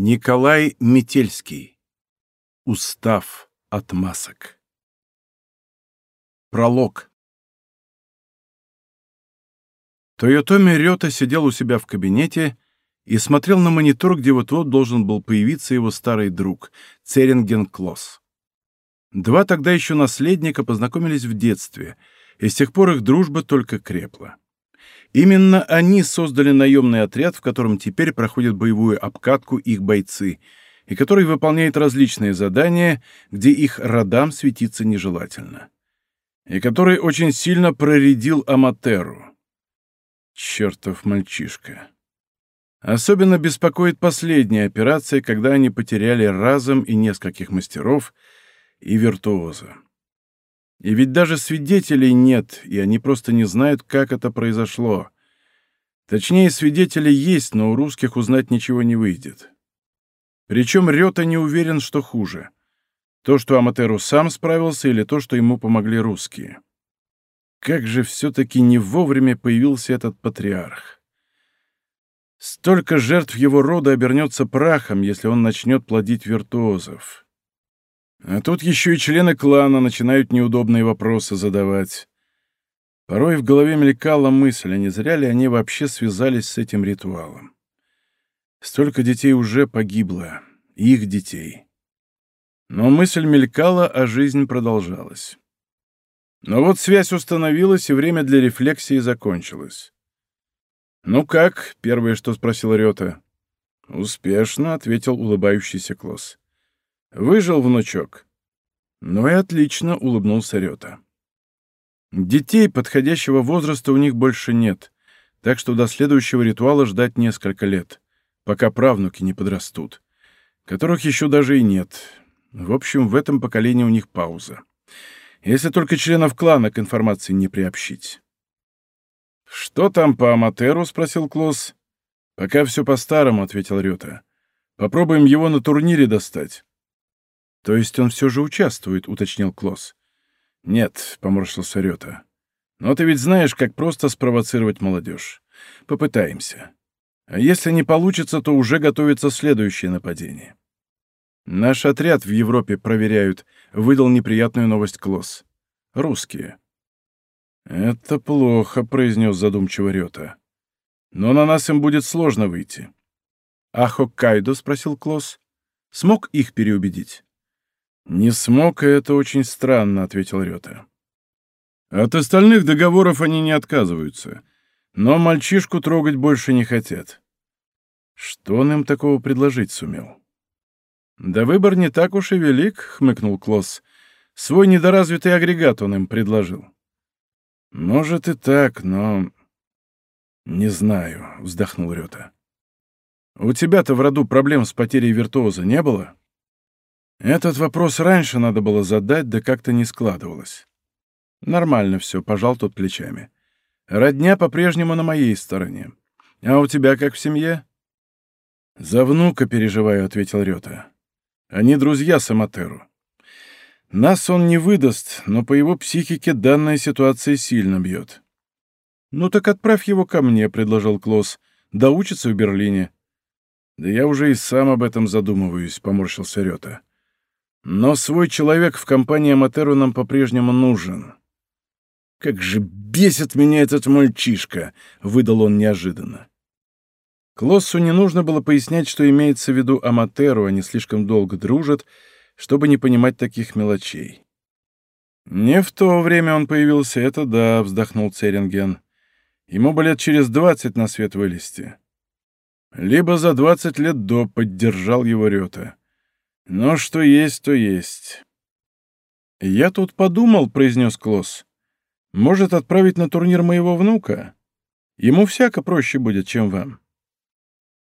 Николай Метельский. Устав от масок. Пролог. Тойотоми Рёта сидел у себя в кабинете и смотрел на монитор, где вот-вот должен был появиться его старый друг, Церинген Клосс. Два тогда еще наследника познакомились в детстве, и с тех пор их дружба только крепла. Именно они создали наемный отряд, в котором теперь проходят боевую обкатку их бойцы, и который выполняет различные задания, где их родам светиться нежелательно. И который очень сильно проредил Аматеру. Чертов мальчишка. Особенно беспокоит последняя операция, когда они потеряли разом и нескольких мастеров, и виртуоза. И ведь даже свидетелей нет, и они просто не знают, как это произошло. Точнее, свидетели есть, но у русских узнать ничего не выйдет. Причем Рёта не уверен, что хуже. То, что Аматеру сам справился, или то, что ему помогли русские. Как же все-таки не вовремя появился этот патриарх. Столько жертв его рода обернется прахом, если он начнет плодить виртуозов. А тут еще и члены клана начинают неудобные вопросы задавать. Порой в голове мелькала мысль, а не зря ли они вообще связались с этим ритуалом. Столько детей уже погибло, их детей. Но мысль мелькала, а жизнь продолжалась. Но вот связь установилась, и время для рефлексии закончилось. «Ну как?» — первое, что спросил Рёта. «Успешно», — ответил улыбающийся Клосс. Выжил внучок. Ну и отлично, улыбнулся Рёта. Детей подходящего возраста у них больше нет, так что до следующего ритуала ждать несколько лет, пока правнуки не подрастут, которых еще даже и нет. В общем, в этом поколении у них пауза. Если только членов клана к информации не приобщить. «Что там по Аматеру?» — спросил Клосс. «Пока все по-старому», — ответил Рёта. «Попробуем его на турнире достать. «То есть он все же участвует», — уточнил Клосс. «Нет», — поморщился Рёта. «Но ты ведь знаешь, как просто спровоцировать молодежь. Попытаемся. А если не получится, то уже готовится следующее нападение». «Наш отряд в Европе проверяют», — выдал неприятную новость Клосс. «Русские». «Это плохо», — произнес задумчиво Рёта. «Но на нас им будет сложно выйти». «А Хоккайдо?» — спросил Клосс. «Смог их переубедить?» «Не смог, и это очень странно», — ответил Рёта. «От остальных договоров они не отказываются, но мальчишку трогать больше не хотят». Что он им такого предложить сумел? «Да выбор не так уж и велик», — хмыкнул Клосс. «Свой недоразвитый агрегат он им предложил». «Может и так, но...» «Не знаю», — вздохнул Рёта. «У тебя-то в роду проблем с потерей виртуоза не было?» Этот вопрос раньше надо было задать, да как-то не складывалось. Нормально все, пожал тот плечами. Родня по-прежнему на моей стороне. А у тебя как в семье? За внука переживаю, ответил Рёта. Они друзья Саматеру. Нас он не выдаст, но по его психике данная ситуация сильно бьет. «Ну так отправь его ко мне», — предложил Клосс. «Да учится в Берлине». «Да я уже и сам об этом задумываюсь», — поморщился Рёта. Но свой человек в компании Аматеру нам по-прежнему нужен. «Как же бесит меня этот мальчишка!» — выдал он неожиданно. Клоссу не нужно было пояснять, что имеется в виду Аматеру, они слишком долго дружат, чтобы не понимать таких мелочей. «Не в то время он появился, это да», — вздохнул Церинген. «Ему бы лет через двадцать на свет вылезти». «Либо за двадцать лет до», — поддержал его Рёта. Но что есть, то есть. «Я тут подумал», — произнес Клосс. «Может, отправить на турнир моего внука? Ему всяко проще будет, чем вам».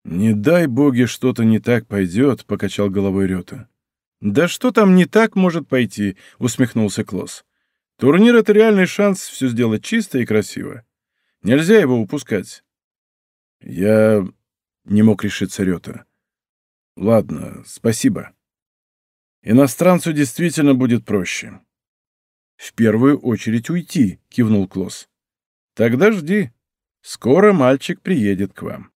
«Не дай боги, что-то не так пойдет», — покачал головой Рёта. «Да что там не так может пойти?» — усмехнулся Клосс. «Турнир — это реальный шанс все сделать чисто и красиво. Нельзя его упускать». «Я...» — не мог решиться Рёта. «Ладно, спасибо». Иностранцу действительно будет проще. В первую очередь уйти, кивнул Клосс. Тогда жди. Скоро мальчик приедет к вам.